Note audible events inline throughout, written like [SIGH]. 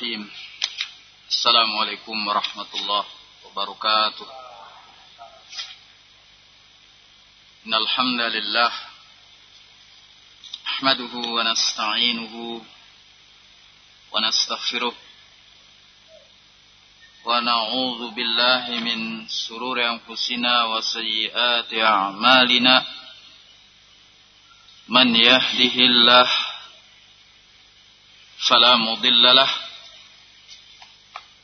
الرحيم السلام عليكم ورحمة الله وبركاته إن الحمد لله نحمده ونستعينه ونستغفره ونعوذ بالله من سرور أنفسنا وسيئات أعمالنا من يهده الله فلا مضل له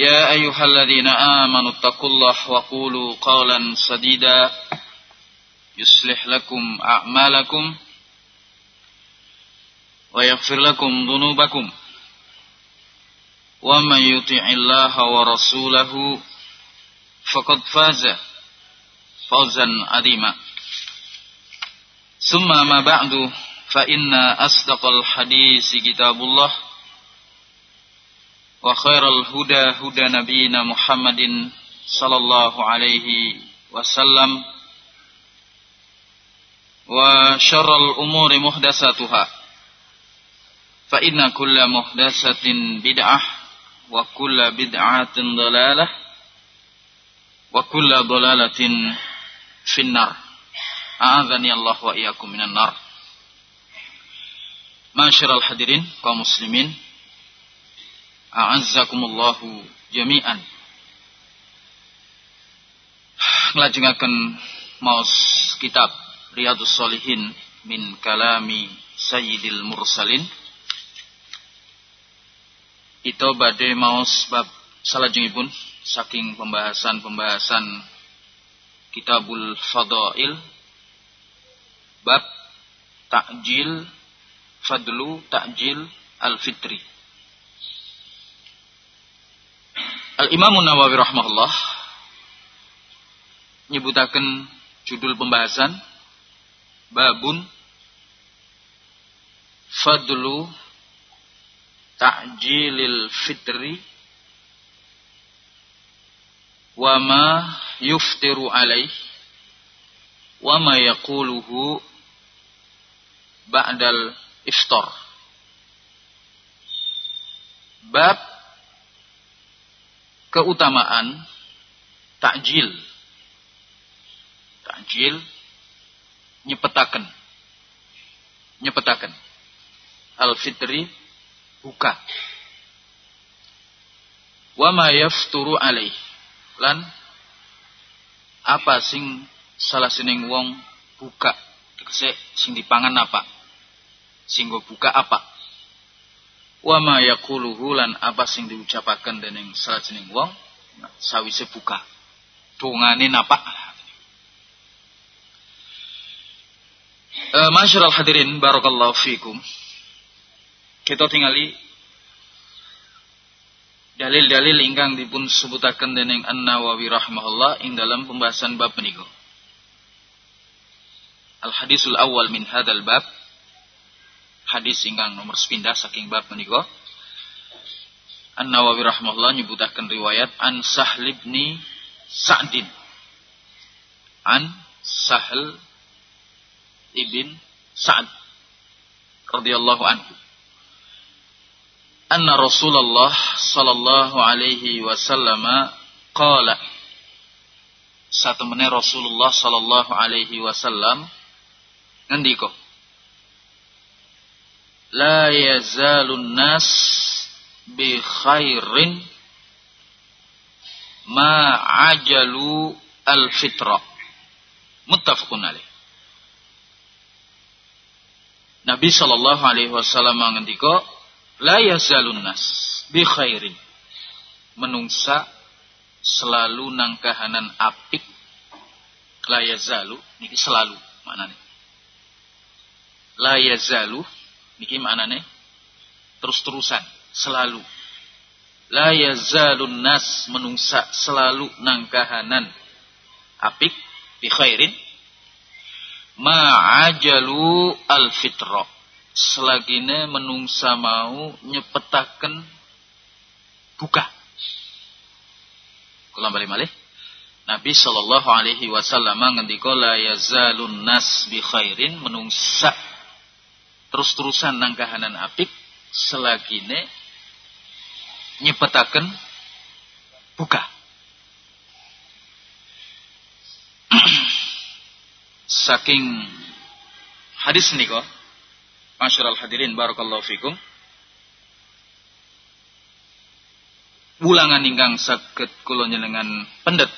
يا أيها الذين آمنوا اتقوا الله وقولوا قولا سديدا يصلح لكم أعمالكم ويغفر لكم ذنوبكم ومن يطع الله ورسوله فقد فاز فوزا عظيما. ثم ما بعد فإن أصدق الحديث كتاب الله وخير الهدى هدى نبينا محمد صلى الله عليه وسلم وشر الأمور محدثاتها. فإن كل محدثة بدعة وكل بدعة ضلالة وكل ضلالة في النار. أعاذني الله وإياكم من النار. Masyiral hadirin kaum muslimin A'azzakumullahu jami'an. Ngelajengaken maus kitab Riyadus Solihin min kalami Sayyidil Mursalin. Itu badai maus bab salajengipun saking pembahasan-pembahasan Kitabul Fadail bab takjil fadlu ta'jil al-fitri. Al-Imam Nawawi rahimahullah nyebutaken judul pembahasan babun fadlu ta'jilil fitri wa ma yuftiru alaih wa ma yaquluhu ba'dal iftar. Bab keutamaan takjil. Takjil nyepetaken. Nyepetaken. Al-fitri buka. Wa ma yafturu alaih. Lan apa sing salah sining wong buka sing dipangan apa? singgo buka apa wa ma yaquluhu lan apa sing diucapaken dening salajenging wong? Sawise buka. Dungane napa uh, Masyarul hadirin barakallahu fikum. Kita tingali dalil-dalil ingkang dipun sebutaken dening An-Nawawi rahimahullah ing dalam pembahasan bab menika. Al hadisul awal min hadal bab hadis ingkang nomor sepindah saking bab menika. An-Nawawi rahimahullah nyebutaken riwayat an Sahl ibn Sa'din. An Sahl ibn Sa'd radhiyallahu anhu. Anna Rasulullah sallallahu alaihi wasallam qala satu meneh Rasulullah sallallahu alaihi wasallam ngendika la yazalun nas bi khairin ma ajalu al fitra muttafaqun alaih. Nabi sallallahu alaihi wasallam ngendika la yazalun nas bi khairin. Menungsa selalu nangkahanan apik. La yazalu niki selalu maknane. La yazalu niki maknane terus-terusan selalu. La yazalun nas menungsa selalu nangkahanan. Apik? Bi khairin? Ma'ajalu al fitra selagine menungsa mau nyepetaken buka. Kula bali malih. Nabi sallallahu alaihi wasallam ngendika la yazalun nas bi khairin menungsa terus-terusan nangkahanan apik selagine nyepetaken buka. [CLEARS THROAT] Saking hadis niko Masyarul hadirin barakallahu fikum Wulangan ingkang saged kula njenengan pendet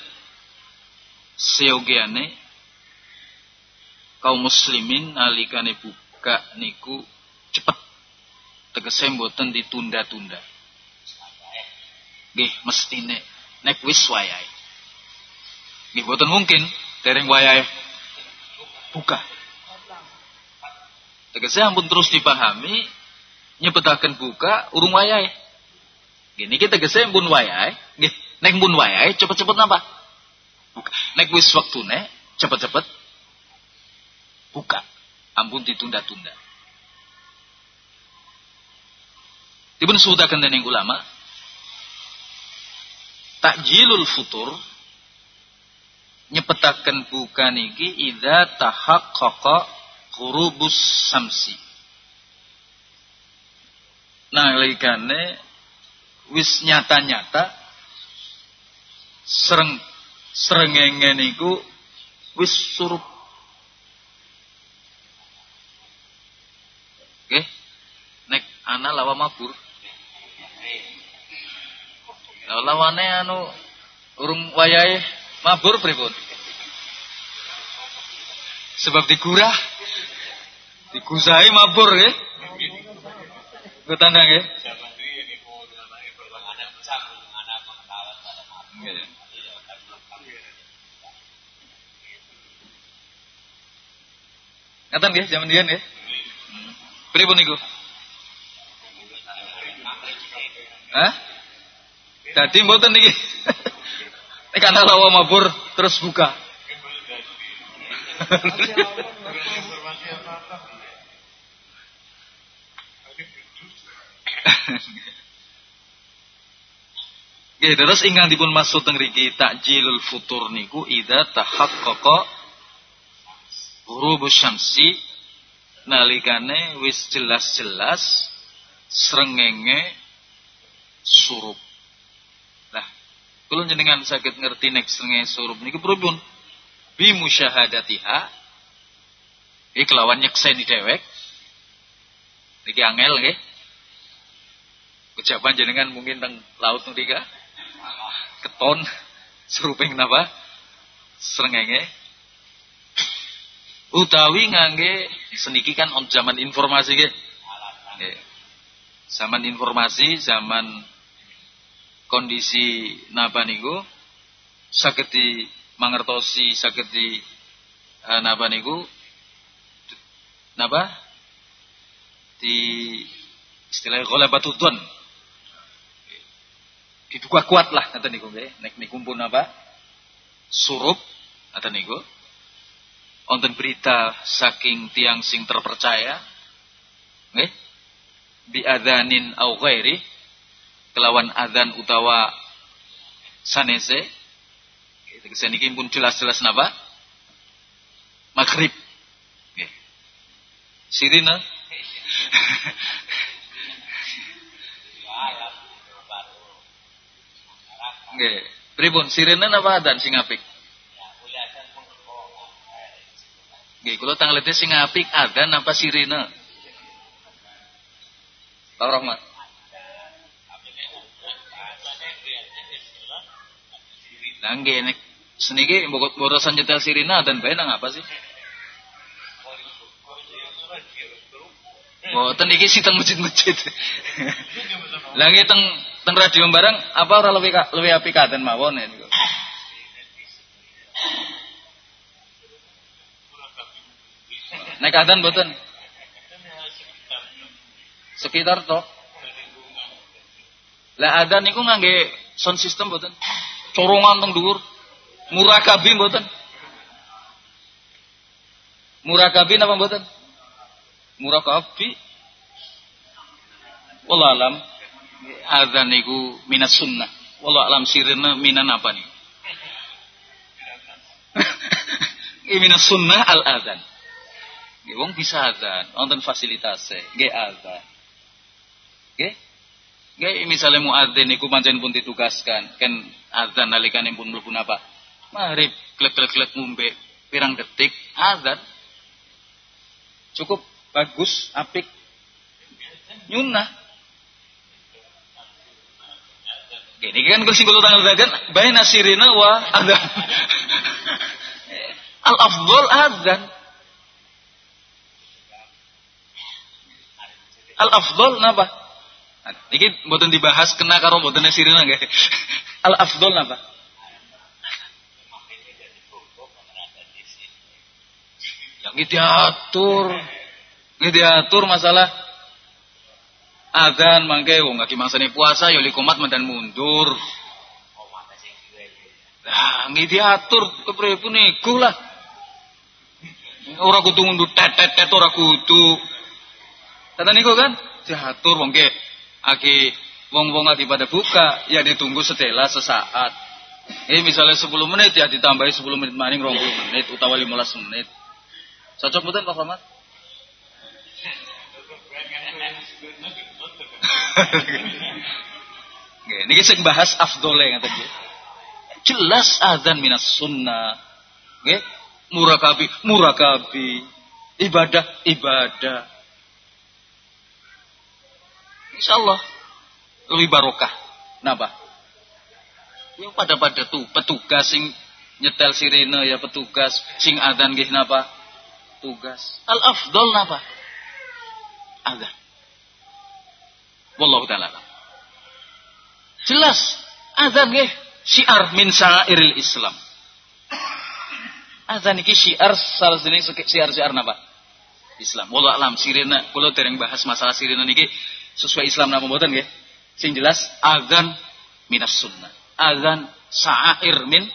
seyogiane kaum muslimin alikane buka niku cepet tegese mboten ditunda-tunda nggih mestine nek wis wayahe nggih mboten mungkin dereng wayahe buka. Tegese ampun terus dipahami nyebetaken buka urung wayahe. Gini kita tegese ampun wayahe, nggih. Nek pun wayahe cepet-cepet napa? Buka. Nek wis wektune cepet-cepet buka. Ampun ditunda-tunda. Dipun sebutaken dening ulama takjilul futur nyepetaken buka niki idza tahaqqaqa qurubus samsi nalikane wis nyata-nyata sereng srengenge niku wis surup Oke nek ana lawa mabur lawane anu urung wayahe Mabur pripun? Sebab digurah. Digusai mabur nggih. Ku tanda nggih. Ngaten nggih zaman dian nggih. Pripun niku? Hah? Dadi mboten niki. Ini karena lawa mabur terus buka. Oke, terus ingkang dipun maksud teng riki takjilul futur niku idza tahaqqaqa ghurubus syamsi nalikane wis jelas-jelas srengenge surup. Kula jenengan sakit ngerti nek srengenge surup niku pripun? Bi musyahadatiha. Iki kelawan nyekseni dhewek. Niki angel nggih. Ucapan jenengan mungkin teng laut mrika. Keton seruping napa? Srengenge. Utawi ngangge seniki kan zaman informasi nggih. Zaman informasi, zaman kondisi napa niku saged di mangertosi di uh, napa niku napa di istilah ghalabatud dzan dibuka kuat lah kata niku nggih. Nek niku pun apa surup kata niku. Wonten berita saking tiang sing terpercaya nggih. Bi adanin au ghairi kelawan adzan utawa sanese. Tegese niki pun jelas-jelas napa? Maghrib. Nggih sirina? Nggih pripun? Sirina napa adzan sing apik? Nggih kula tanglete sing apik adzan napa sirina? Pak Rahmat Lah nggih nek seniki borosan nyetel sirina dan bae nang apa sih? Boten iki sing teng masjid-masjid. [LAUGHS] Lah nggih teng teng radio barang apa ora luwih luwih apik katen mawon niku. Nek adan boten. Sekitar to. Lah adan niku ngangge sound system boten. Corongan teng dhuwur. Murakabi mboten. Murakabi napa mboten? Murakabi. Wallah alam. Adzan niku minas sunnah. Wallah alam sirina minan apa nih? [LAUGHS] sunnah al adzan. Wong bisa adzan, wonten fasilitasnya, nggih adzan. Nggih? Nggih misalnya muadzin niku pancen pun ditugaskan, kan adzan nalikanipun mlebu napa? Maghrib, klek-klek-klek ngombe pirang detik azan. Cukup bagus, apik. Nyunah. Ini kan kursi kulo tanggal dagan baina sirina wa adzan. [LAUGHS] Al afdol adzan. Al afdol napa? Ini mboten dibahas kena karo mboten sirina [LAUGHS] nggih. Al afdol napa? Ini diatur. Ini diatur masalah adzan mangke wong lagi mangsane puasa ya likomat mandan mundur. Nah, ini diatur kepriye niku lah. Ora kudu mundur tetet ora kudu. Kata niku kan diatur wong aki wong-wong lagi pada buka ya ditunggu setelah sesaat. Eh misalnya 10 menit ya ditambahi 10 menit maning 20 menit utawa 15 menit. Cocok betul Pak Rahmat? Ini kita bahas afdole yang tadi. Jelas azan minas sunnah. Nggih, murakabi, murakabi. Ibadah, ibadah. Insyaallah lebih barokah. Napa? Yang pada pada tuh petugas sing nyetel sirene ya petugas sing adzan nggih napa? tugas. Al-afdal apa? Azan. Wallahu ta'ala. Jelas. Azan ya. Syiar min syairil Islam. Azan ini syiar salah sini syiar-syiar apa? Islam. Wallahu alam sirina kalau tereng bahas masalah sirina niki sesuai Islam nama mboten nggih. Sing jelas azan minas sunnah. Azan sa'air min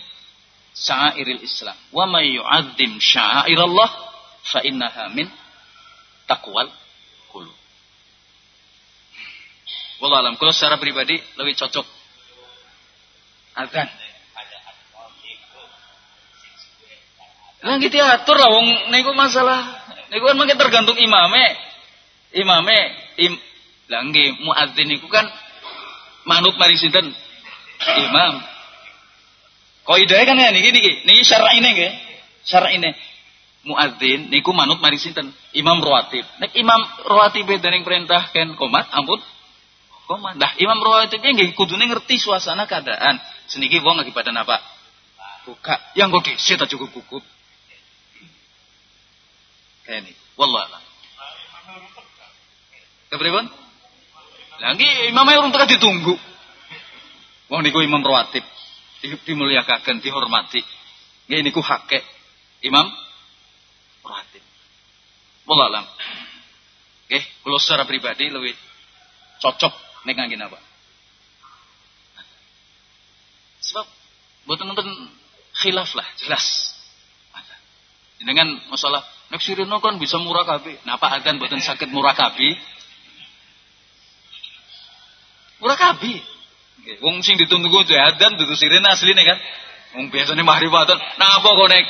sa'airil Islam. Wa may yu'azzim sya'airallah fa innaha min takwal kulu. Wallah alam, kalau secara pribadi lebih cocok azan. Lah gitu atur lah wong niku masalah niku kan makin tergantung imame. Imame im lah muadzin niku kan manut mari sinten? Imam. Kaidah kan ya niki niki niki syar'ine nggih. Syar'ine muadzin niku manut mari sinten? Imam rawatib. Nek imam rawatib dening perintah ken komat ampun komat. Dah imam rawatib nggih kudune ngerti suasana keadaan. Seniki wong lagi pada napa? Buka. Yang kok dhisik tak cukup cukup. Kayak ini. Wallah alam. Kepripun? Lagi imamnya urung tengah ditunggu. Wong niku imam rawatib. Dimuliakan, dihormati. Nggih niku hake. Imam Ratib. Wallah alam. Oke, kalau secara pribadi lebih cocok nek ngangge apa? Sebab buat nonton khilaf lah, jelas. Dengan masalah nek sirino kan bisa murah kabi. Napa akan buatan sakit murah? Murah kabi. Wong sing ditunggu gue dan dudu sirina asli nih kan. Wong biasanya mahrifatan. Napa kok nek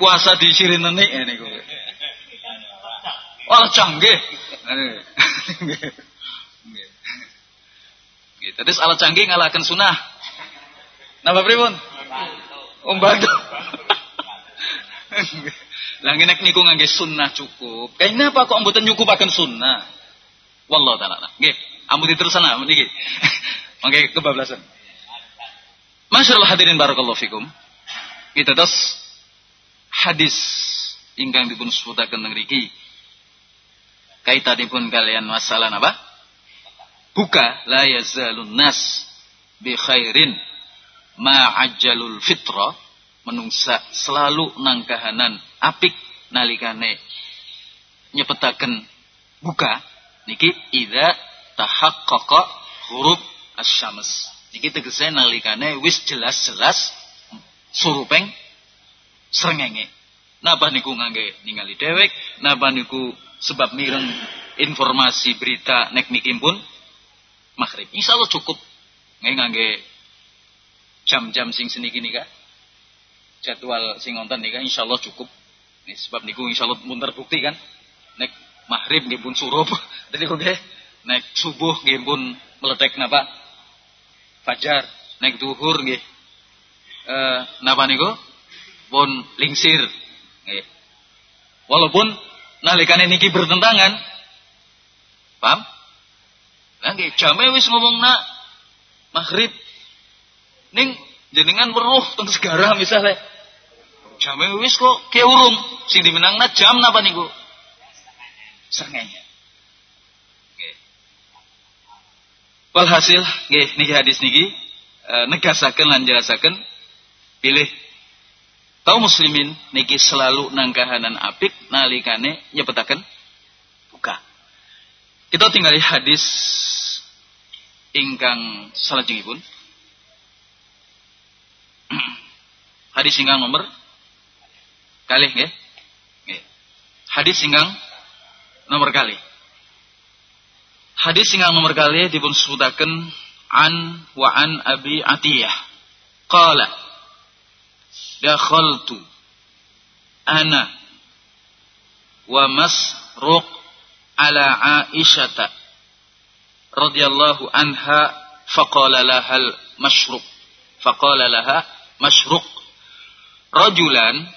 puasa di sirin ini gue. Wah canggih. Gitu. Terus alat canggih ngalahkan sunnah. Napa pripun? Om bantu. Lagi nek niku ngangge sunnah cukup. Kayaknya apa kok mboten nyukupaken sunnah? Wallahu taala. Nggih, ampun diterusan lah niki. Mangke kebablasan. Masyaallah hadirin barakallahu fikum. Kita terus hadis ingkang dipun sebutaken teng mriki. Kaitanipun kalian masalah apa? Buka la yazalun nas bi khairin ma ajjalul fitra menungsa selalu nangkahanan apik nalikane nyepetaken buka niki idza tahaqqaqa huruf asyams Niki tegese nalikane wis jelas-jelas surupeng srengenge. Napa niku ngangge ningali dewek, napa niku sebab mireng informasi berita nek niki pun maghrib. Insyaallah cukup nggih ngangge jam-jam sing seniki nika. Jadwal sing ngonten nika insyaallah cukup. Nih, sebab niku insyaallah pun terbukti kan. Nek maghrib nggih pun surup. [LAUGHS] Dadi kok nek subuh nggih pun meletek napa? Fajar naik duhur nggih. Eh napa niku? Pun lingsir nggih. Walaupun nalikane niki bertentangan. Paham? Lah nggih jame wis ngomongna maghrib. Ning jenengan weruh teng segara misalnya jame wis kok keurung. Sing dimenangna jam napa niku? Sengenya Walhasil nggih niki hadis niki e, negasaken lan pilih kaum muslimin niki selalu nangkahanan apik nalikane nyepetaken buka. Kita tinggal hadis ingkang salajengipun. [CLEARS THROAT] hadis ingkang nomor kalih nggih. Hadis ingkang nomor kalih. Hadis sing nomor kali dipun sebutaken an wa an Abi Atiyah. Qala dakhaltu ana wa Masruq ala Aisyah radhiyallahu anha faqala laha al-mashruq faqala laha mashruq rajulan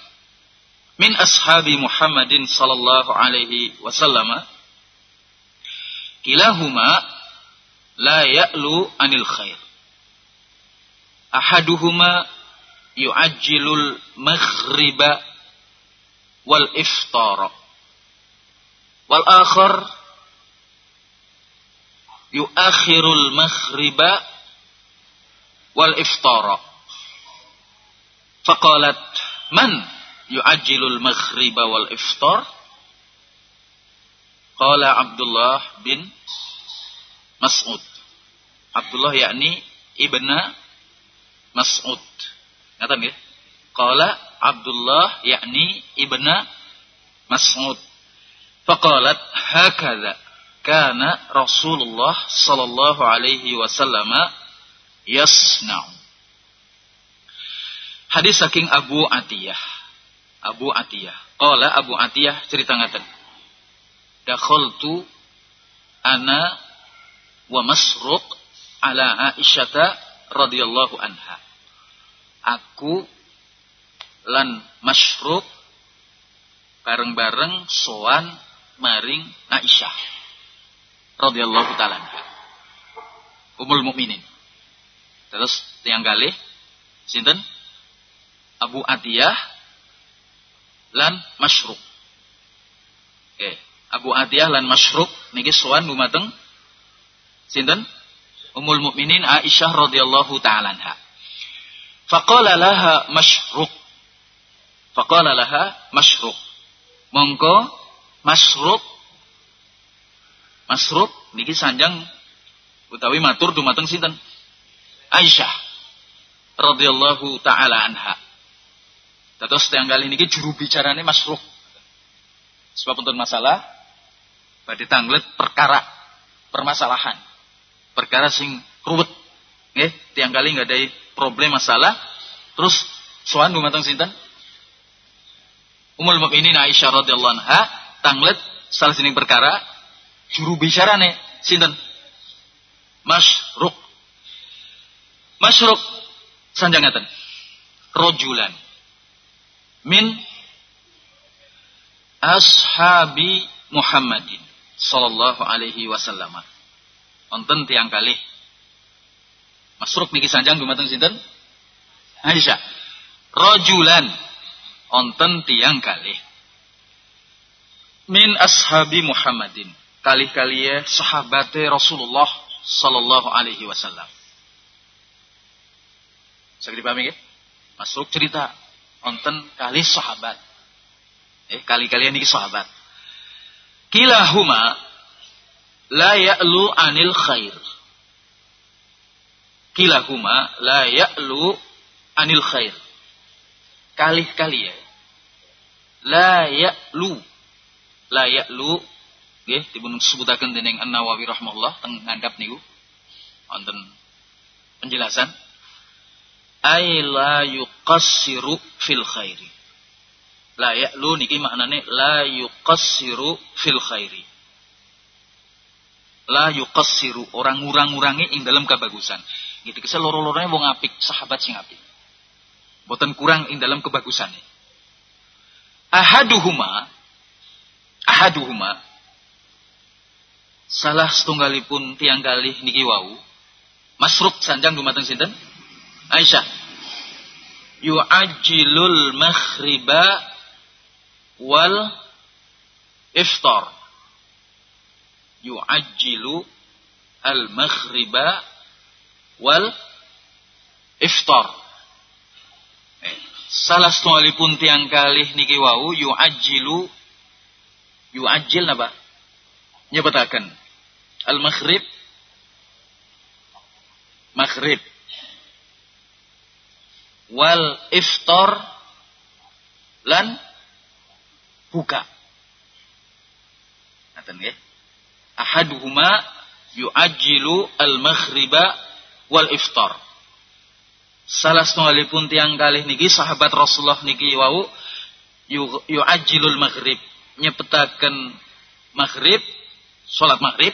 min ashabi Muhammadin sallallahu alaihi wasallam kilahuma la ya'lu anil khair. Ahaduhuma yu'ajjilul maghriba wal iftara. Wal akhar yuakhirul maghriba wal iftara. Faqalat man yu'ajjilul maghriba wal iftar? Qala Abdullah bin Mas'ud. Abdullah yakni ibna Mas'ud. Ngatan nggih? Qala Abdullah yakni ibna Mas'ud. Faqalat hakadha kana Rasulullah sallallahu alaihi wasallam yasna'u. Hadis saking Abu Atiyah. Abu Atiyah. Qala Abu Atiyah cerita ngaten dakhaltu ana wa masruq ala Aisyata radhiyallahu anha. Aku lan masruq bareng-bareng soan maring Aisyah radhiyallahu taala. Umul mukminin. Terus tiang kali sinten? Abu Atiyah lan Masruq. Oke. Abu Atiyah lan Mashruk niki sowan dumateng sinten? Ummul Mukminin Aisyah radhiyallahu taala anha. Faqala laha Mashruk. Faqala laha Mashruk. Mongko Mashruk Masruk niki sanjang utawi matur dumateng sinten? Aisyah radhiyallahu taala anha. Terus tiang kali niki juru bicarane Masruk. Sebab untuk masalah badhe tanglet perkara permasalahan. Perkara sing ruwet. Nggih, tiang kali nggak ada problem masalah. Terus sowan dumateng sinten? Ummul Mukminin Aisyah radhiyallahu anha tanglet salah sini perkara juru bicarane sinten? Masyruk. Masyruk sanjangaten. Rojulan min ashabi Muhammadin sallallahu alaihi wasallam. Wonten tiang kalih Masruk niki sanjang dumateng sinten? Aisyah. Rojulan. Onten tiang kali. Min ashabi Muhammadin. Kali-kali ya sahabate Rasulullah sallallahu alaihi wasallam. Saya dipahami ya? Masuk cerita. Onten kali sahabat. Eh, kali-kalian ini sahabat. Kilahuma la ya'lu anil khair. Kilahuma la ya'lu anil khair. Kalih-kali ya. La ya'lu. La ya'lu. Nggih, dipun sebutaken dening An-Nawawi rahimahullah teng ngandhap niku. Wonten penjelasan. Ay la yuqassiru fil khairi. La ya'lu niki maknane la yuqassiru fil khairi la yuqassiru orang ngurang-ngurangi ing dalam kebagusan. Gitu kesel loro-lorone wong apik, sahabat sing apik. Boten kurang ing dalam kebagusan. Ahaduhuma ahaduhuma salah setunggalipun tiang galih niki wau Masruk sanjang dumateng sinten? Aisyah. Yu'ajilul maghriba wal iftar yu'ajjilu al-maghriba wal iftar. Eh, salah setunggalipun tiang kalih niki wau yu'ajjilu yu'ajjil napa? Nyebutaken al-maghrib maghrib wal iftar lan buka. Ngaten nggih ahaduhuma yu'ajjilu al-maghriba wal iftar. Salah setunggalipun tiang kalih niki sahabat Rasulullah niki wau yu'ajjilul maghrib nyepetaken maghrib salat maghrib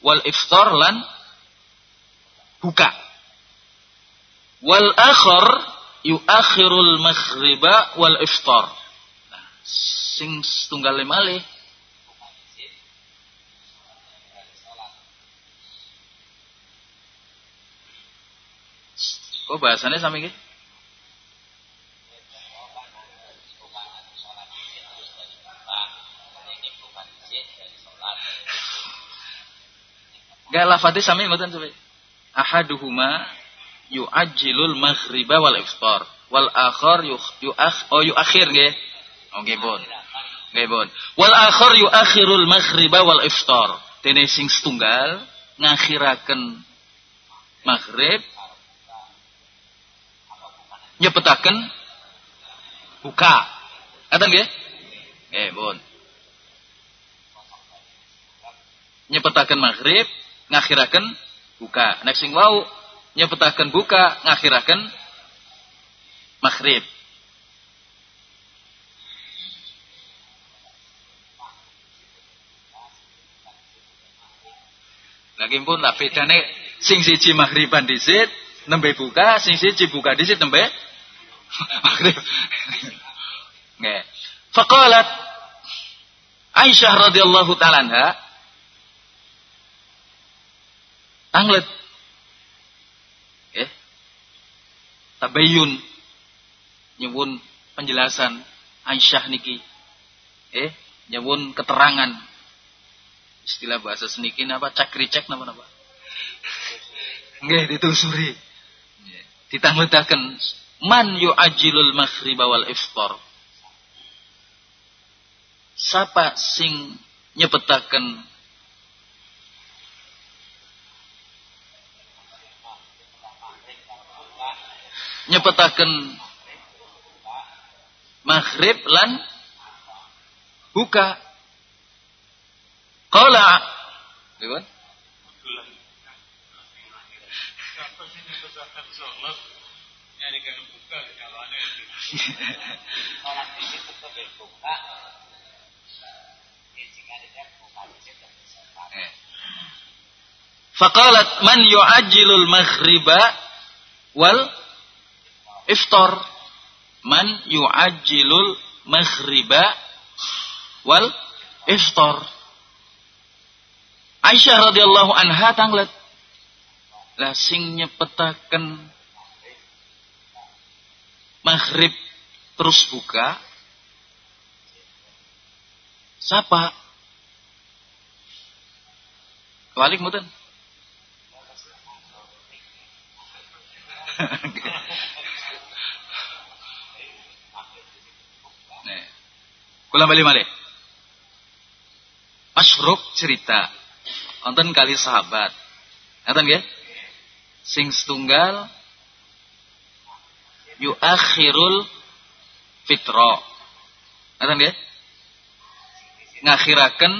wal iftar lan buka wal akhir yuakhirul maghriba wal iftar nah, sing setunggal malih Oh bahasannya sama ini? Gak lafadnya sami ngoten coba. Ahaduhuma yu'ajjilul maghriba wal iftar wal akhar yu'akh oh yu'akhir. Oh nggih bon. Nggih bon. Wal akhar yu'akhirul maghriba wal iftar. Dene sing setunggal ngakhiraken maghrib nyepetaken buka. Ngaten nggih? Pun. Nyepetaken maghrib, ngakhiraken buka. Nek sing wau nyepetaken buka, ngakhiraken maghrib. Lagi pun tak bedane sing siji maghriban dhisik nembe buka, sing siji buka dhisik nembe [LAUGHS] Maghrib. Nggih. Faqalat Aisyah radhiyallahu taala anha anglet. Eh? Tabayun nyebun penjelasan Aisyah niki. Eh? Nyebun keterangan istilah bahasa senikin apa cakri cek nama apa nggih ditelusuri ditangletaken Man yu'ajilul maghriba wal iftar. Sapa sing nyepetaken nyepetaken maghrib lan buka. Qala. Buka. [LAUGHS] Faqalat man yu'ajjilul maghriba wal iftar. Man yu'ajjilul maghriba wal iftar. Aisyah radhiyallahu anha tanglet lah sing nyepetaken maghrib terus buka siapa Kebalik muten [LAUGHS] Nih. Kula bali malih. Masyruk cerita. Wonten kali sahabat. Ngaten nggih? Sing setunggal yuakhirul fitra. Ngaten nggih? Ngakhiraken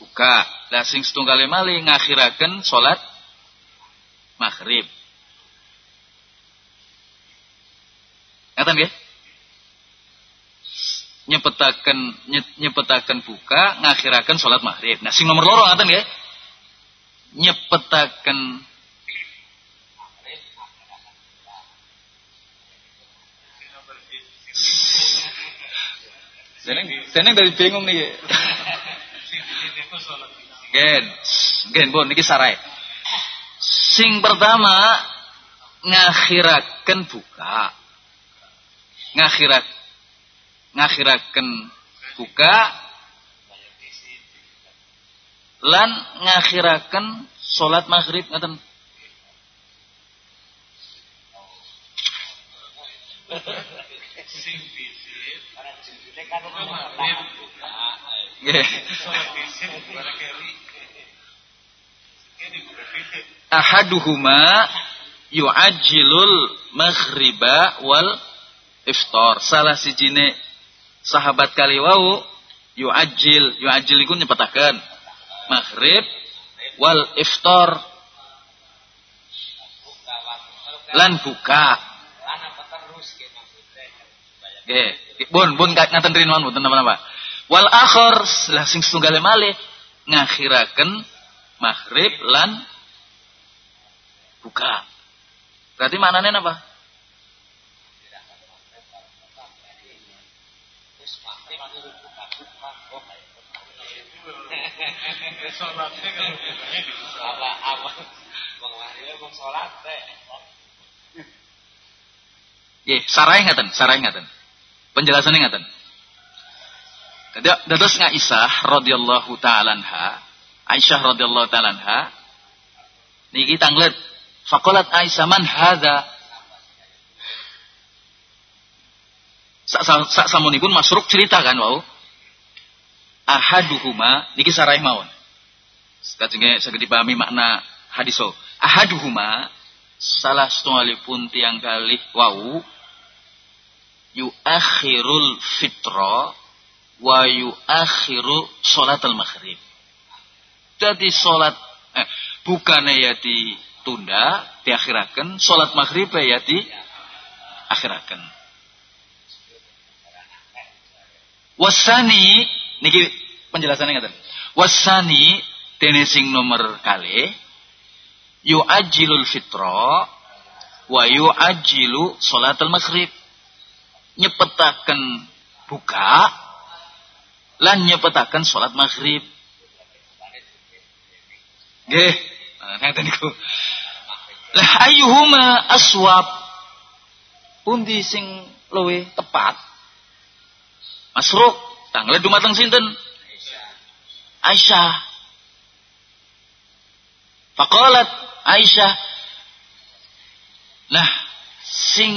buka. Lah sing setunggal malih ngakhiraken salat maghrib. Ngaten nggih? Nyepetaken nyepetaken buka ngakhiraken salat maghrib. Nah sing nomor loro ngaten nggih. Nyepetaken Seneng, seneng dari bingung nih. Gen, gen bon niki sarai. Sing pertama ngakhiraken buka. Ngakhirak ngakhiraken buka lan ngakhiraken salat maghrib ngaten? Ahaduhuma yu'ajjilul maghriba wal iftar. Salah sijine sahabat kali wau yu'ajil yu'ajil iku nyepetaken maghrib wal iftar lan buka Nggih, bun bun ngaten rinwan mboten napa-napa. Wal akhir lah sing malih ngakhiraken maghrib lan buka. Berarti maknane napa? Apa apa wong salat teh. Sarai ngaten, sarai ngaten. Penjelasannya ngaten. Dados Aisyah radhiyallahu taala anha, Aisyah radhiyallahu taala anha niki tanglet faqalat Aisyah man hadza sak samunipun masruk cerita kan wau ahaduhuma niki sarai mawon Kajenge saged dipahami makna hadiso. Ahaduhuma salah setunggalipun tiang kali wau akhirul fitra wa akhiru salat al maghrib. Jadi salat eh, bukannya ya ditunda, diakhirakan, salat maghrib ya di akhirakan. Wasani niki penjelasannya ngaten. Wasani dene sing nomor kali yu'ajjilul fitra wa yu'ajjilu salatul maghrib. Nyepetaken buka lan nyepetaken salat maghrib. Nggih ngeten niku. Lah ayyuhuma aswab? Pundi sing luwe tepat? Masruk tanggal dumateng sinten Aisyah Faqalat Aisyah Nah sing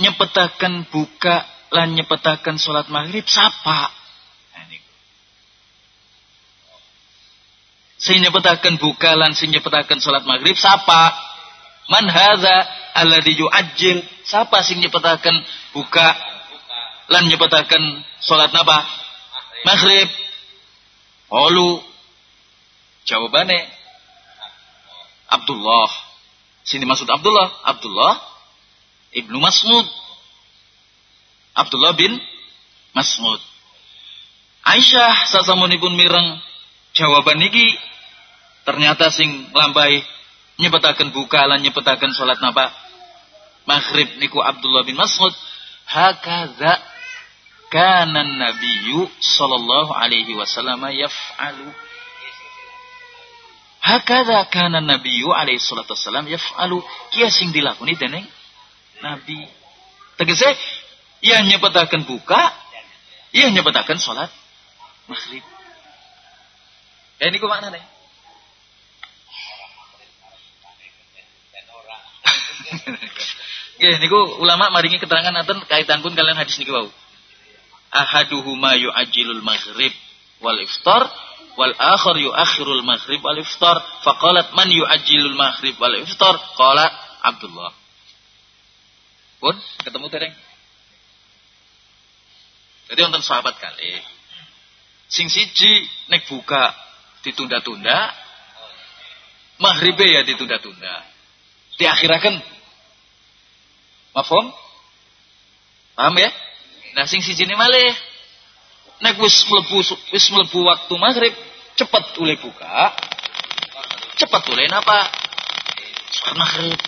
nyepetakan buka lan nyepetakan sholat maghrib siapa? Nah, sing nyepetakan buka lan sing nyepetakan sholat maghrib siapa? Man hadza alladhi yu'ajjil? Siapa sing nyepetakan buka lan nyepetakan sholat napa? Maghrib. Olu. Jawabannya Abdullah. Sini maksud Abdullah. Abdullah Ibnu Mas'ud. Abdullah bin Mas'ud. Aisyah sasamunipun mireng jawaban niki ternyata sing lambai nyebetaken buka lan nyebetaken salat napa maghrib niku Abdullah bin Mas'ud hakadha kana nabiyyu sallallahu alaihi wasallam yaf'alu Hakada kana nabiyyu alaihi salatu wassalam yaf'alu kia sing dilakoni dening Nabi. Tegese ia nyebutaken buka, ia nyebutaken salat maghrib. Ya niku maknane. Nggih [LAUGHS] niku ulama maringi keterangan aten kaitan pun kalian hadis niki wau. Ahaduhuma yu'ajilul maghrib wal iftar wal akhar yuakhirul maghrib wal iftar. Faqalat man yu'ajilul maghrib wal iftar? Qala Abdullah. Pun ketemu tereng. Jadi untuk sahabat kali. Sing siji nek buka ditunda-tunda, maghrib ya ditunda-tunda. Diakhirakan. Mafhum? Paham ya? Nah sing siji ini malih. Nek wis mlebu wis mlebu waktu maghrib cepat oleh buka. Cepat oleh napa? Sholat maghrib.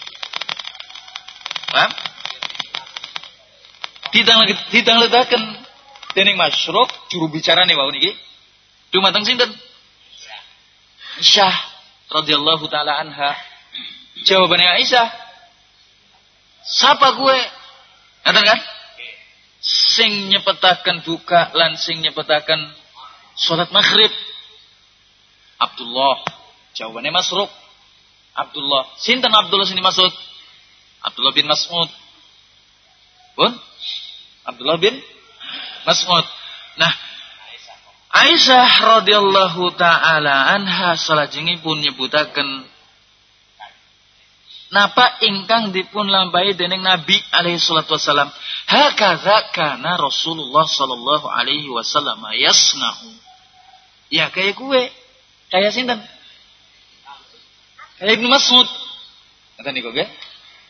Paham? Tidak tidak ledakan dening masyruk juru bicara nih wau niki. Dumateng sinten? Aisyah radhiyallahu taala anha. Jawabannya Aisyah siapa gue Ngaten kan sing nyepetakan buka lan sing nyepetakan salat maghrib. Abdullah. Jawabannya Masruk Abdullah. Sinten Abdullah sini maksud Abdullah bin Mas'ud. Pun Abdullah bin Mas'ud. Nah Aisyah radhiyallahu taala anha salajengipun nyebutaken napa ingkang dipun lampahi dening Nabi alaihi salatu wasalam hakadza kana Rasulullah sallallahu alaihi wasallam yasna'u ya kayak gue kayak sinten? Kayak Ibnu Mas'ud. Kata niku nggih.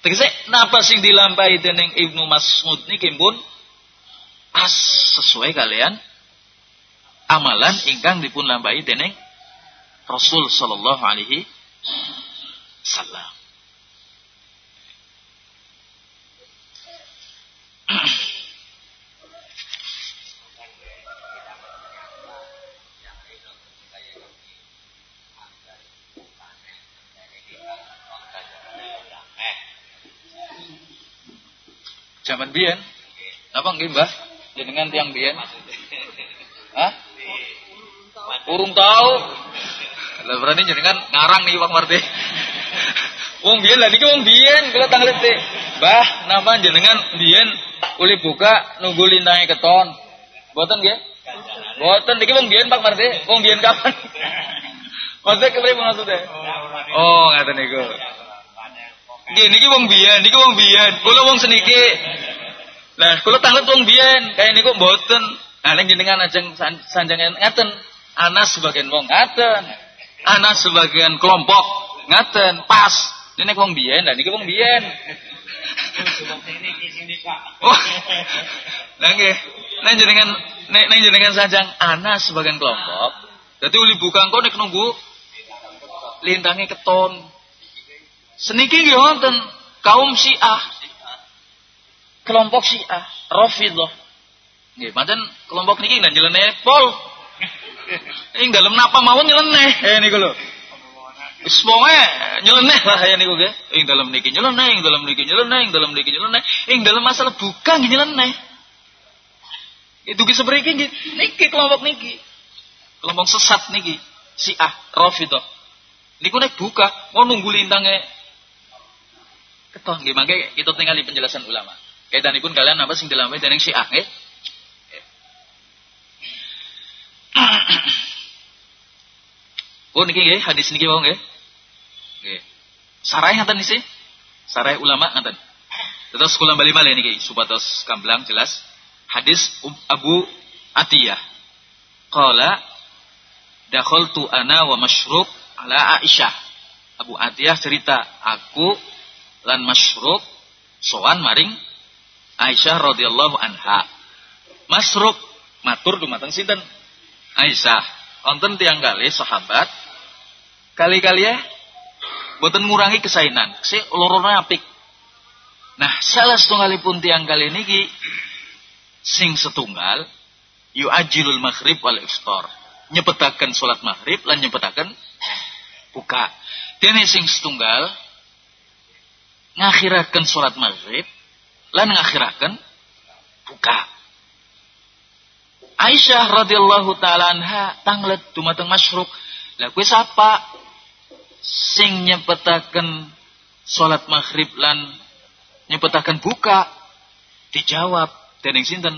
Tegese napa sing dilampahi dening Ibnu Mas'ud niki pun as sesuai kalian amalan ingkang dipun lampahi dening Rasul sallallahu alaihi wasallam Zaman biyen. Apa nggih, Mbah? Jenengan tiang biyen? Hah? Urung tahu. Lah berani jenengan ngarang nih Bang Marti. Wong biyen lah niki wong biyen kula tanglete. Mbah, nama jenengan biyen uli buka nunggu lintange keton. Boten nggih? Boten niki wong biyen Pak Marti. Wong biyen kapan? [LAUGHS] Maksudnya kepriye maksudnya? Oh, ngaten niku. Nggih niki wong biyen, niki wong biyen. Kula wong seniki. Lah kula tanglet wong biyen, kaya niku mboten. Nah ning jenengan ajeng sanjangan ngaten. Ana sebagian wong ngaten. Ana sebagian kelompok ngaten. Pas. Ini wong biyen, lah niki wong biyen. Oh. Lah nggih. Nek jenengan nek nek jenengan sanjang ana sebagian kelompok. Dadi uli buka engko nek nunggu lintange keton. Seniki nggih wonten kaum Syiah. Kelompok Syiah, Rafidhah. Nggih, pancen kelompok niki ndak nyeleneh pol. Ing dalem napa mawon nyeleneh. Eh niku lho. Wis pokoke nyeleneh lah ya niku nggih. Ing dalem niki nyeleneh, ing dalem niki nyeleneh, ing dalem niki nyeleneh, ing dalem masalah buka nggih nyeleneh. Itu ki seperti nggih. Niki kelompok niki. Kelompok sesat niki. Syiah, Rafidhah. Niku nek buka mau nunggu lintange Keton nggih mangke kita tinggali penjelasan ulama. Kaitanipun kalian apa sing dilampahi dening Syiah nggih? [COUGHS] Oh niki nggih hadis niki wau nggih. Nggih. Sarai ngaten nisi? Sarai ulama ngaten. Terus kula bali malih niki supados kamblang jelas. Hadis Abu Atiyah. Qala dakhaltu ana wa masyrub ala Aisyah. Abu Atiyah cerita, aku lan masruk sowan maring Aisyah radhiyallahu anha. Masruk matur dumateng sinten? Aisyah. Wonten tiang kali sahabat kali-kali ya boten ngurangi kesainan. Si lorona apik. Nah, salah setunggalipun tiang kali niki sing setunggal yu ajilul maghrib wal iftar. Nyepetaken salat maghrib lan nyepetaken buka. Dene sing setunggal ngakhirakan sholat maghrib lan ngakhiraken buka. Aisyah radhiyallahu taala anha tanglet dumateng masyruk. Lah kowe sapa sing nyepetaken salat maghrib lan nyepetaken buka? Dijawab dening sinten?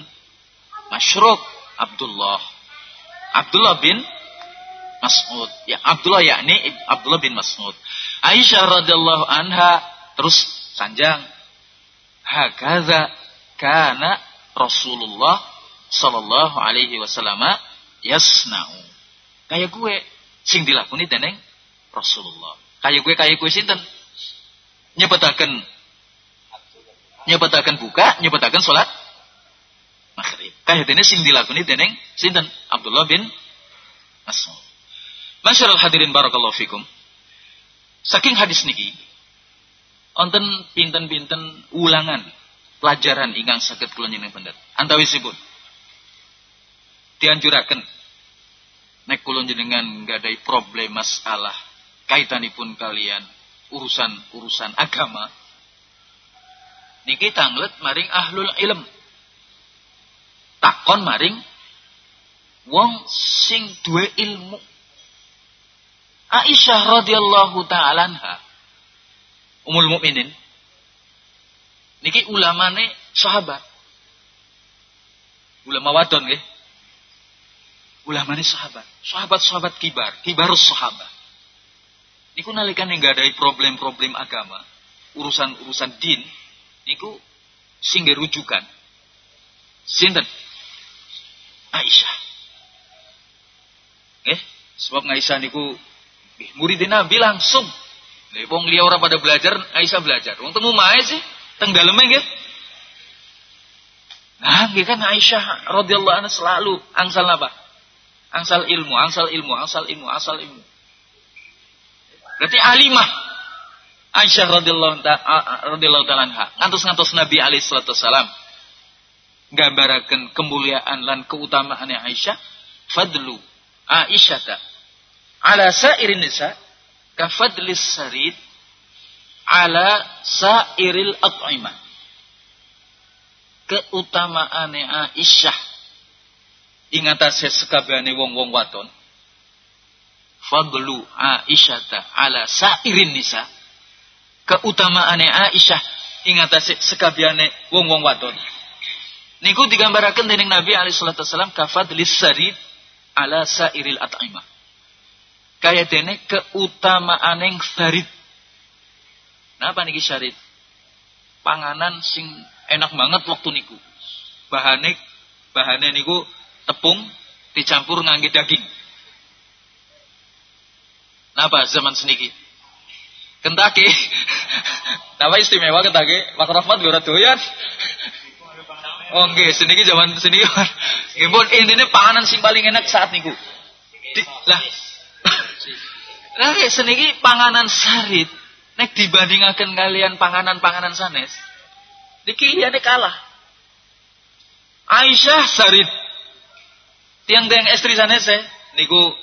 Masyruk Abdullah. Abdullah bin Mas'ud. Ya, Abdullah yakni Abdullah bin Mas'ud. Aisyah radhiyallahu anha terus sanjang. Hakadha kana Rasulullah sallallahu alaihi wasallam yasna'u. Kayak gue sing dilakoni dening Rasulullah. Kayak gue kayak gue sinten? Nyebetaken nyebetaken buka, nyebetaken salat maghrib. Kayak dene sing dilakoni dening sinten? Abdullah bin Mas'ud. Masyarul hadirin barakallahu fikum. Saking hadis niki wonten pinten-pinten ulangan pelajaran ingkang saged kula njenengan pendet. Antawisipun. Dianjuraken. Nek kula njenengan nggadahi problem masalah kaitanipun kalian urusan-urusan agama niki tanglet maring ahlul ilm. Takon maring wong sing duwe ilmu. Aisyah radhiyallahu taala anha Umul Mukminin niki ulamane sahabat. Ulama wadon nggih. Ulamane sahabat, sahabat-sahabat kibar, kibarus sahabat. Niku nalikan yang ada problem-problem agama, urusan-urusan din, niku sing rujukan. Sinten? Aisyah. Eh, sebab Aisyah niku Murid Nabi langsung. Wong liya orang pada belajar, Aisyah belajar. Wong temu mae sih, teng daleme nggih. Nah, nggih kan Aisyah radhiyallahu anha selalu angsal apa? Angsal ilmu, angsal ilmu, angsal ilmu, angsal ilmu. Berarti alimah. Aisyah radhiyallahu radhiyallahu taala anha ngantos-ngantos Nabi alaihi salatu wasalam gambaraken kemuliaan lan keutamaan Aisyah fadlu Aisyah ala sairin nisa kafadlis sarid ala sairil at'imah. Keutamaane Aisyah ingatase sekabehane wong-wong waton. Fadlu Aisyata ala sairin nisa. Keutamaane Aisyah ingatase sekabehane wong-wong waton. Niku digambaraken dening Nabi alaihi salatu wasallam kafadlis sarid ala sairil at'imah kaya dene keutamaan yang sarit. Napa niki sarit? Panganan sing enak banget waktu niku. Bahane bahane niku tepung dicampur ngangge daging. Napa zaman seniki? Kentaki. [LAUGHS] Napa istimewa kentaki? Pak Rahmat ora doyan. Oh nggih, seniki zaman seniki. Nggih ini panganan sing paling enak saat niku. Di, lah Nah, seniki panganan sarit nek dibandingaken kalian panganan-panganan sanes. Niki liyane kalah. Aisyah sarit. Tiang-tiang istri sanes niku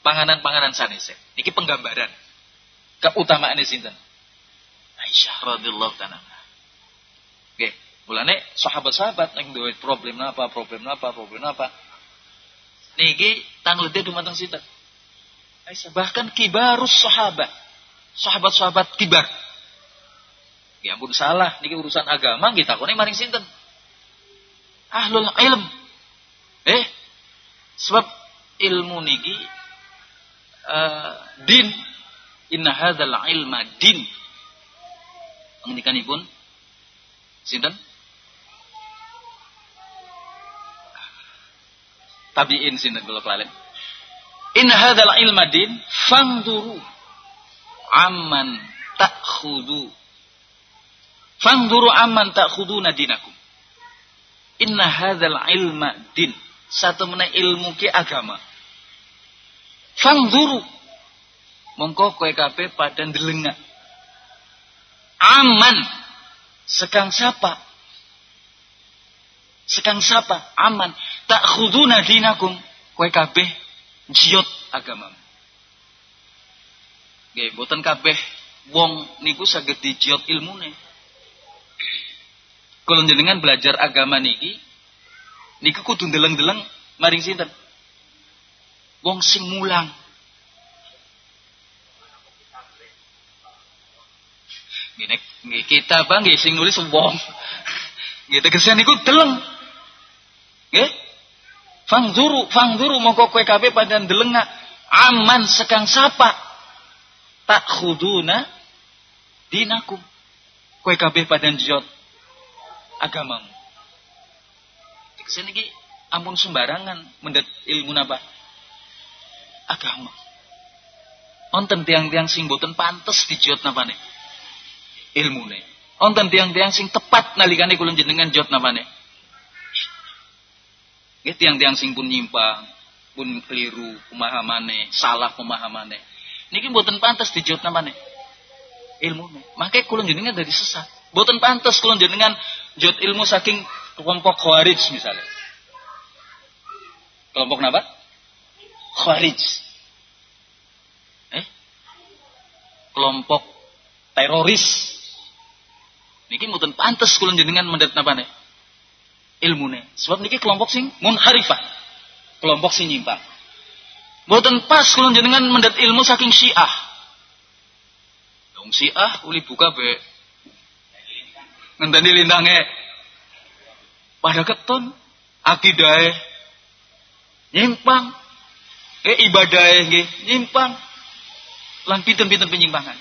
panganan-panganan sanes. Niki penggambaran keutamaan sinten. Aisyah radhiyallahu taala. Oke, mulane sahabat-sahabat nek duwe problem apa, problem apa, problem apa. Niki tanglete dumateng sinten? Bahkan kibarus sahabat. Sahabat-sahabat kibar. Ya ampun salah. Ini urusan agama kita kone maring sinten. Ahlul ilm. Eh. Sebab ilmu niki uh, din. Inna hadzal ilma din. pun sinten? Tabiin sinten kula kelalen. In hadzal ilma din fangduru amman ta'khudu. Fangduru amman ta'khuduna dinakum. Inna hadzal ilma din. Satu mena ilmu ki agama. Fangduru. Mongko kowe kabeh pada ndelengak. Aman. Sekang siapa? Sekang siapa? Aman. Tak khuduna dinakum. Kowe kabeh jiot agama. Nggih, mboten kabeh wong niku saged dijiot ilmune. Kalau jenengan belajar agama niki niku kudu ndeleng-ndeleng maring sinten? Wong sing mulang. Gini, kita bang sing nulis wong. [LAUGHS] Gitu kesian niku deleng. Nggih? Fangzuru, fangzuru mongko kowe kabeh pada ndelengak aman sekang sapa tak khuduna dinakum. Kowe kabeh pada njot agamamu. Kesian iki ampun sembarangan mendet ilmu napa? Agama. Onten tiang-tiang sing boten pantes dijot napane? Ilmune. Onten tiang-tiang sing tepat nalikane kula jenengan jot napane? Nggih tiang-tiang sing pun nyimpang, pun keliru pemahamane, salah pemahamane. Niki mboten pantas dijawab namane. Ilmune. Makanya kula jenengan dari sesat. Mboten pantas kula jenengan jawab ilmu saking kelompok Khawarij misalnya. Kelompok napa? Khawarij. Eh? Kelompok teroris. Niki mboten pantas kula jenengan mendet nih? Ilmune. Sebab niki kelompok sing munharifah. Kelompok sing nyimpang. Mboten pas kula jenengan mendat ilmu saking Syiah. Dong Syiah uli buka be ngenteni lindange pada keton akidahe nyimpang eh ibadahe nggih nyimpang lan pinten-pinten penyimpangan.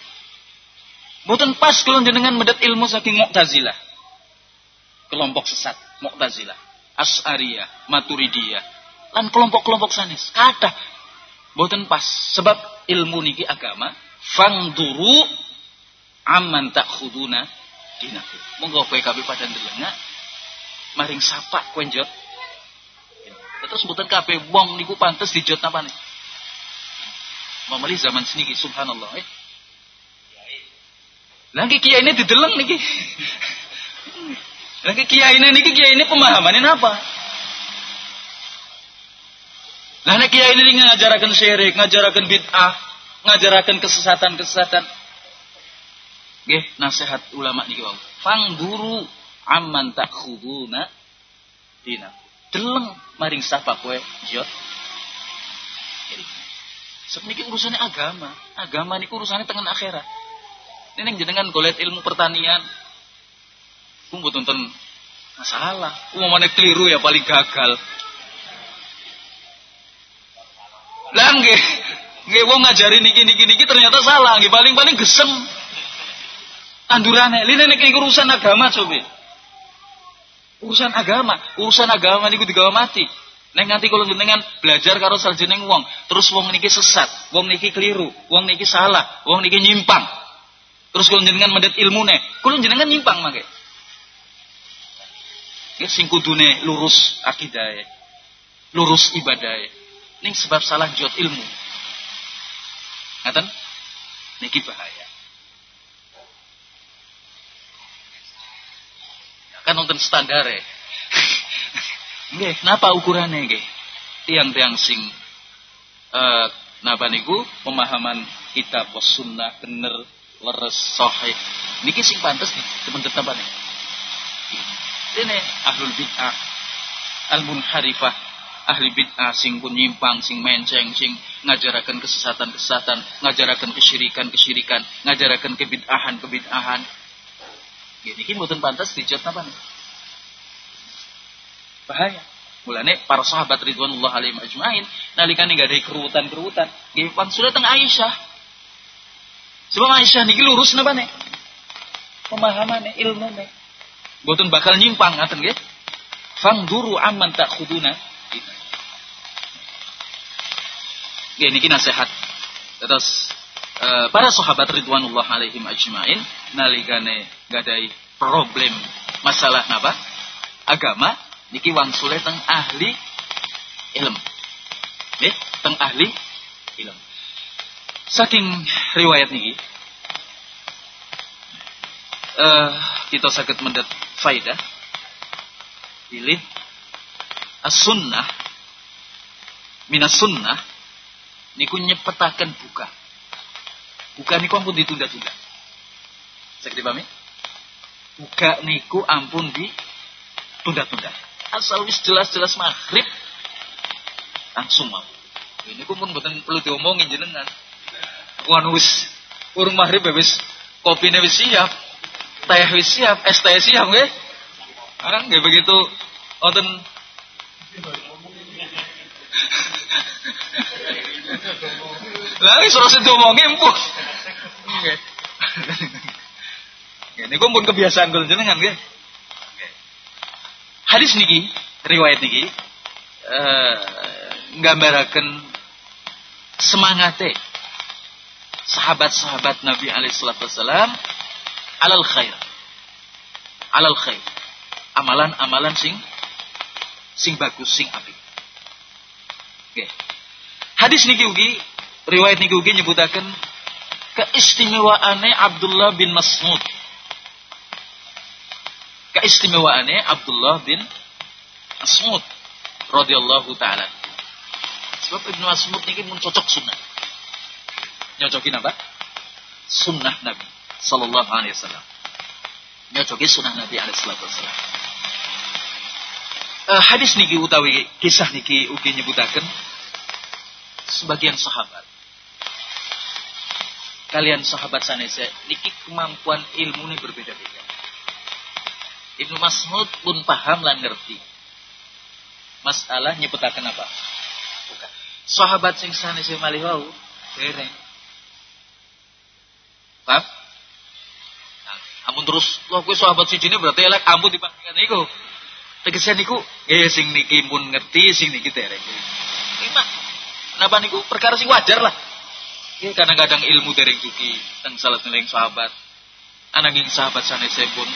Mboten pas kula jenengan mendat ilmu saking Mu'tazilah. Kelompok sesat. Mu'tazilah, As'ariyah, Maturidiyah, lan kelompok-kelompok sanes. Kata boten pas sebab ilmu niki agama fangduru aman tak khuduna dinaku. Monggo kowe kabeh pada ndelengak maring sapa kowe njot. Terus mboten kabeh wong niku pantes dijot napa nih? Mamali zaman seniki subhanallah eh. Lagi kiai ini dideleng niki. [LAUGHS] Lagi kiai ini, niki kiai ini pemahaman ini apa? Lah nek kiai ini ngajarakan syirik, ngajarakan bid'ah, ngajarakan kesesatan-kesesatan. Nggih, nasihat ulama niki wau. Guru amman takhuduna dina. Deleng maring sapa kowe jot. Sebenarnya urusannya agama. Agama ini urusannya tengah akhirat. Ini yang jenengan golet ilmu pertanian, Kumpul tonton masalah. Umumnya keliru ya paling gagal. Lah nggih, nggih wong ngajari niki niki niki ternyata salah, nggih paling-paling gesem. Andurane, lha nek urusan agama coba. Urusan agama, urusan agama niku digawa mati. Nek nganti kalau jenengan belajar karo saljeneng wong, terus wong niki sesat, wong niki keliru, wong niki salah, wong niki nyimpang. Terus kalau jenengan mendet ilmune, kalau jenengan nyimpang mangke. Ya, sing kudune lurus akidah lurus ibadah ning sebab salah jod ilmu. Ngaten? Niki bahaya. Ya, kan nonton standar ya. [LAUGHS] Nggih napa ukurannya nggih? Tiang-tiang sing uh, napa niku? Pemahaman kitab was sunnah bener leres sahih. Niki sing pantes teman-teman ini ahlul bid'ah al munharifah ahli bid'ah sing pun nyimpang sing menceng sing ngajarakan kesesatan-kesesatan ngajarakan kesyirikan-kesyirikan ngajarakan kebid'ahan-kebid'ahan. Gini kini mboten pantas dijat apa nih? Bahaya. Mulane para sahabat ridwanullah alaihi ajmain nalikane gak ada keruutan-keruutan nggih sudah teng Aisyah. Sebab Aisyah niki lurus napa nih? Pemahamannya ilmu Boten bakal nyimpang ngaten nggih. Fangduru amman khuduna. Nggih niki nasihat. Terus uh, para sahabat ridwanullah alaihim ajmain nalikane gadai problem masalah napa? Agama niki wangsule teng ahli ilm. Nggih, teng ahli ilm. Saking riwayat niki uh, kita sakit mendat faidah pilih as-sunnah minas sunnah niku nyepetaken buka buka niku ampun ditunda-tunda saya dipahami buka niku ampun di tunda-tunda. Asal wis jelas-jelas maghrib langsung mau. Ini pun bukan perlu diomongin jenengan. Wan wis urung maghrib ya wis kopine wis siap, teh siap, es teh siap nggih. Kan nggih begitu wonten [LAUGHS] Lah wis sing diomongi empuk. Nggih. Ini pun kebiasaan kula jenengan nggih. Hadis niki, riwayat niki eh nggambaraken semangate sahabat-sahabat Nabi alaihi salatu wasalam alal khair. Alal khair. Amalan-amalan sing sing bagus, sing apik. Oke. Hadis niki ugi riwayat niki ugi nyebutaken keistimewaannya Abdullah bin Mas'ud. Keistimewaannya Abdullah bin Mas'ud radhiyallahu taala. Sebab Ibnu Mas'ud niki mun cocok sunnah. Nyocokin apa? Sunnah Nabi sallallahu alaihi wasallam. Nyocokin sunnah Nabi alaihi wasallam. Uh, hadis niki utawi kisah niki ugi nyebutaken sebagian sahabat kalian sahabat sanese niki kemampuan ilmu ini berbeda-beda. Ibnu Mas'ud pun paham lan ngerti. Masalah nyebutaken apa? Sahabat sing sanese malih wau dereng. Paham? Amun terus lho kowe sahabat siji berarti elek ampun dibandingkan niku. Tegese niku eh sing niki pun ngerti sing niki dereng. Lima. Napa niku perkara sing wajar lah. Ya, kadang-kadang ilmu dereng dugi teng salah nilai sahabat. Anak yang sahabat sana saya pun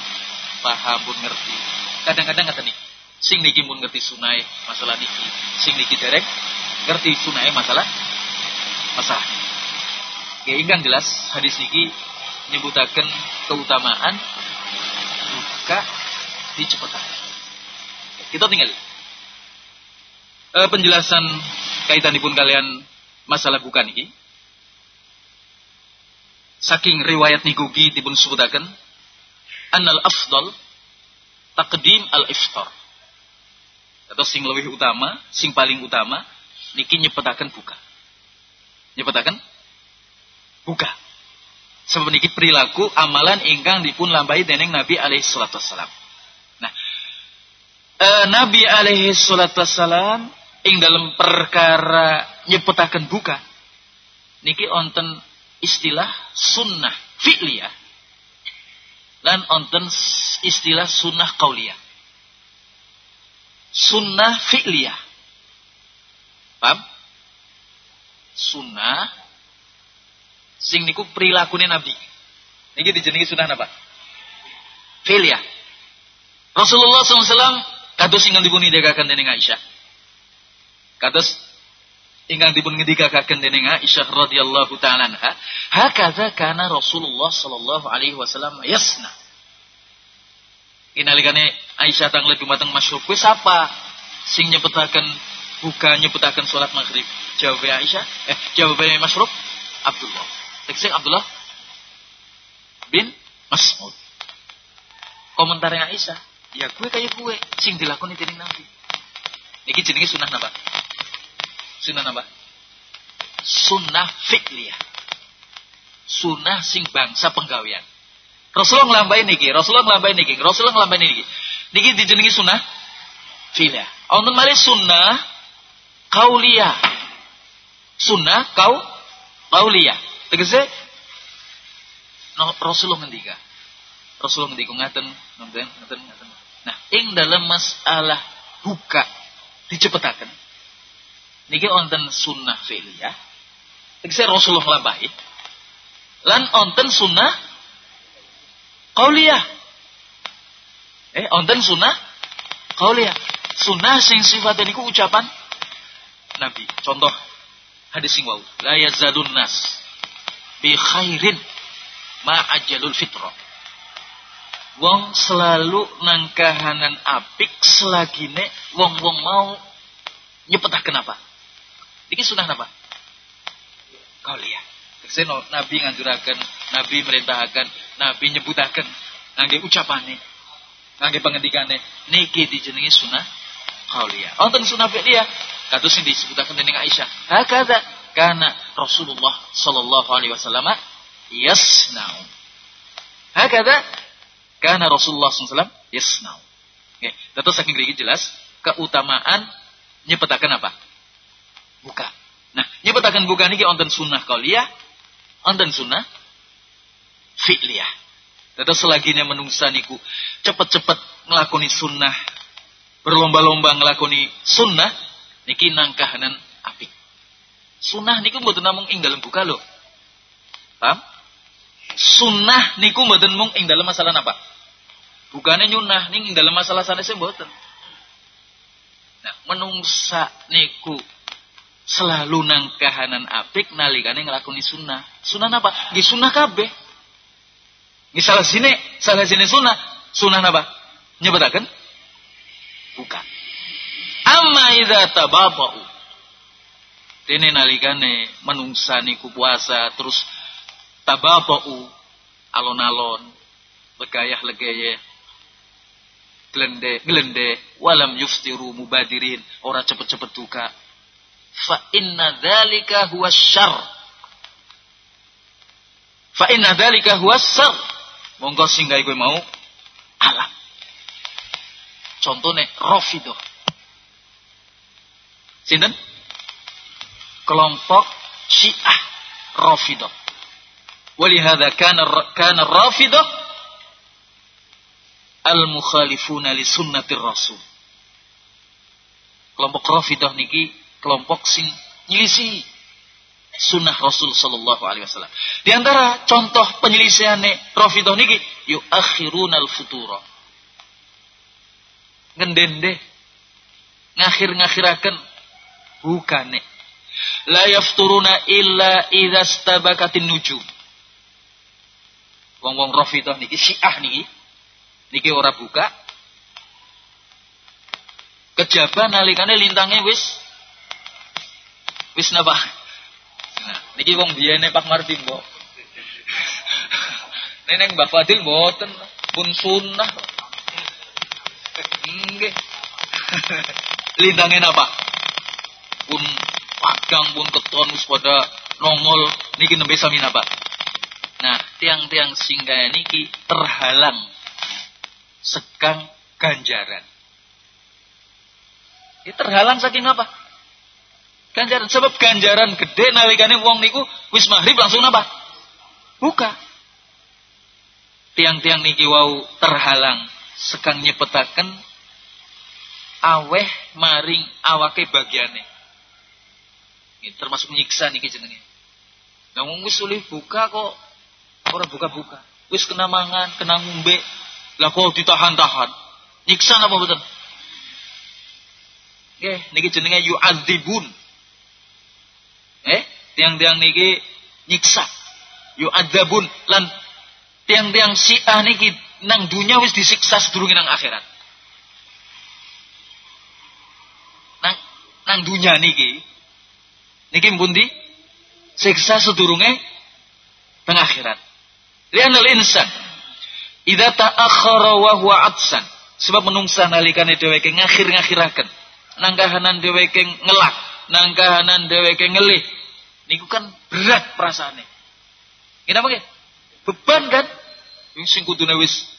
paham pun ngerti. Kadang-kadang kata nih, sing niki pun ngerti sunai masalah niki, sing niki dereng ngerti sunai masalah masalah. Ya ingkang jelas hadis niki nyebutaken keutamaan buka dicepetkan. Kita tinggal. E, penjelasan kaitan pun kalian masalah buka niki saking riwayat nikugi dipun sebutaken annal afdal takdim al iftar atau sing lebih utama sing paling utama niki nyepetaken buka nyepetaken buka sebab niki perilaku amalan ingkang dipun lambai dening Nabi alaihi salatu wassalam nah e, Nabi alaihi salatu wassalam ing dalam perkara nyepetaken buka niki onten istilah sunnah fi'liyah lan onten istilah sunnah qauliyah. Sunnah fi'liyah. Paham? Sunnah sing niku perilakunya Nabi. Niki dijenengi sunnah napa? Fi'liyah. Rasulullah SAW kados sing dipun idekaken dening Aisyah. Kados ingkang dipun ngendikaken dening Aisyah radhiyallahu taala anha hakadha kana Rasulullah sallallahu alaihi wasallam yasna inalikane Aisyah tanglet dumateng masyhur kuwi sapa sing nyebutaken buka nyebutaken salat maghrib jawab Aisyah eh jawab masyhur Abdullah tekse Abdullah bin Mas'ud komentarnya Aisyah ya gue kayak gue sing dilakoni dening Nabi niki jenenge sunah napa Sunnah apa? Sunnah fikliyah. Sunnah sing bangsa penggawean. Rasulullah ngelambai niki, Rasulullah ngelambai niki, Rasulullah ngelambai niki. Niki dijenengi sunnah filah. Wonten malih sunnah kauliyah. Sunnah kau kauliyah. Tegese no, Rasulullah ngendika. Rasulullah ngendika ngaten, ngaten, ngaten, ngaten. Nah, ing dalam masalah buka dicepetaken niki onten sunnah fi'liyah. Tegese Rasulullah lampahi lan onten sunnah qauliyah. Eh onten sunnah qauliyah. Sunnah sing sifatnya niku ucapan Nabi. Contoh hadis sing wau la yazalun nas bi khairin ma ajalul fitrah Wong selalu nangkahanan apik selagine wong-wong mau nyepetah kenapa? Iki sunnah apa? Kauliah. Tekse Nabi nganduraken, Nabi merintahkan, Nabi nyebutaken. ngangge ucapane, ngangge pengendikane niki dijenengi sunnah qauliyah. Wonten sunnah fi'liyah kados sing disebutaken dening Aisyah. Hakadha kana Rasulullah sallallahu alaihi wasallam yasna'u. Hakadha kana Rasulullah sallallahu alaihi wasallam yasna'u. Oke, dados saking mriki jelas keutamaan nyepetaken apa? Buka. Nah, nyepetaken buka niki wonten sunnah qauliyah, wonten sunnah fi'liyah. Dados selagine menungsa niku cepet-cepet nglakoni sunnah, berlomba-lomba nglakoni sunnah niki nangkahanan apik. Sunnah niku mboten namung ing dalam buka lho. Paham? Sunnah niku mboten mung ing dalam masalah apa? Bukane nyunah ning ing dalam masalah sanesé mboten. Nah, menungsa niku selalu nang kahanan apik nalikane nglakoni sunnah. Sunnah apa? Nggih sunnah kabeh. Nggih salah sini, salah sini sunnah. Sunnah apa? Nyebutaken bukan. Amma idza tababau. Dene nalikane menungsa niku puasa terus tababau alon-alon legayah legaya glende glende walam yuftiru mubadirin ora cepet-cepet duka fa inna dzalika huwa syarr. Fa inna dzalika huwa syarr. Monggo singgah gue mau. Alam contohnya rafidah sinten kelompok syiah rafidah walihada kana kana rafidah al mukhalifuna li sunnatir rasul kelompok rafidah niki kelompok sing nyilisi sunnah Rasul sallallahu alaihi wasallam. Di antara contoh penyelisihane Rafidah niki yuakhiruna al-futura. Ngendende ngakhir-ngakhiraken bukane. La yafturuna illa idza stabakatin nujum. Wong-wong Rafidah niki Syiah niki niki ora buka kejaba nalikane lintange wis Wis napa? Nah, niki wong biyene Pak Martin kok. Neneng Mbak Fadil mboten pun sunnah. Nggih. [LAUGHS] Lintange napa? Pun padang pun keton pada nongol niki nembe sami napa? Nah, tiang-tiang singgah niki terhalang sekang ganjaran. Ini terhalang saking apa? Ganjaran sebab ganjaran gede nalikane wong niku wis maghrib langsung apa? Buka. Tiang-tiang niki wau terhalang sekang nyepetaken aweh maring awake bagiane. Termasuk nyiksa niki jenenge. Nah wong wis buka kok ora buka-buka. Wis kena mangan, kena ngombe, lah kok ditahan-tahan. Nyiksa napa mboten? Nggih, niki jenenge yu'adzibun Eh, tiang-tiang niki nyiksa. Yu adabun lan tiang-tiang Syiah niki nang dunia wis disiksa sedurunge nang akhirat. Nang nang dunia niki niki pundi? Siksa sedurunge nang akhirat. Lianal insan idza ta'akhkhara wa huwa atsan sebab menungsa nalikane dheweke ngakhir-ngakhiraken nang kahanan dheweke ngelak nang kahanan dheweke ngelih niku kan berat perasaane. Kenapa nggih? Beban kan? Sing kudune wis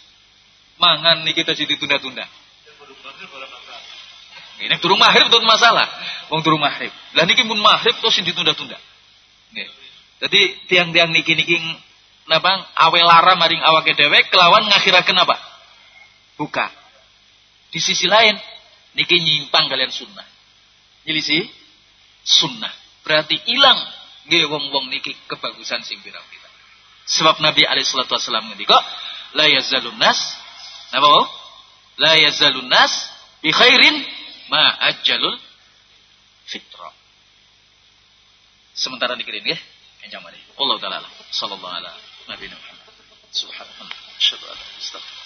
mangan niki kita jadi tunda-tunda. Ini turun mahrib itu masalah. Wong turun mahrib. Lah niki pun mahrib terus ditunda-tunda. Nggih. Jadi tiang-tiang niki-niki napa awe lara maring awake dhewe kelawan ngakhiraken apa? Buka. Di sisi lain niki nyimpang kalian sunnah. Nyelisi sunnah. Berarti hilang nggih wong-wong niki kebagusan sing pira-pira. Sebab Nabi alaihi salatu wasallam ngendika, la yazalun nas napa? La yazalun nas bi khairin ma ajjalul fitra. Sementara dikirim nggih. Enjang mari. Allah taala sallallahu alaihi Nabi Muhammad. Subhanallah. Asyhadu an la.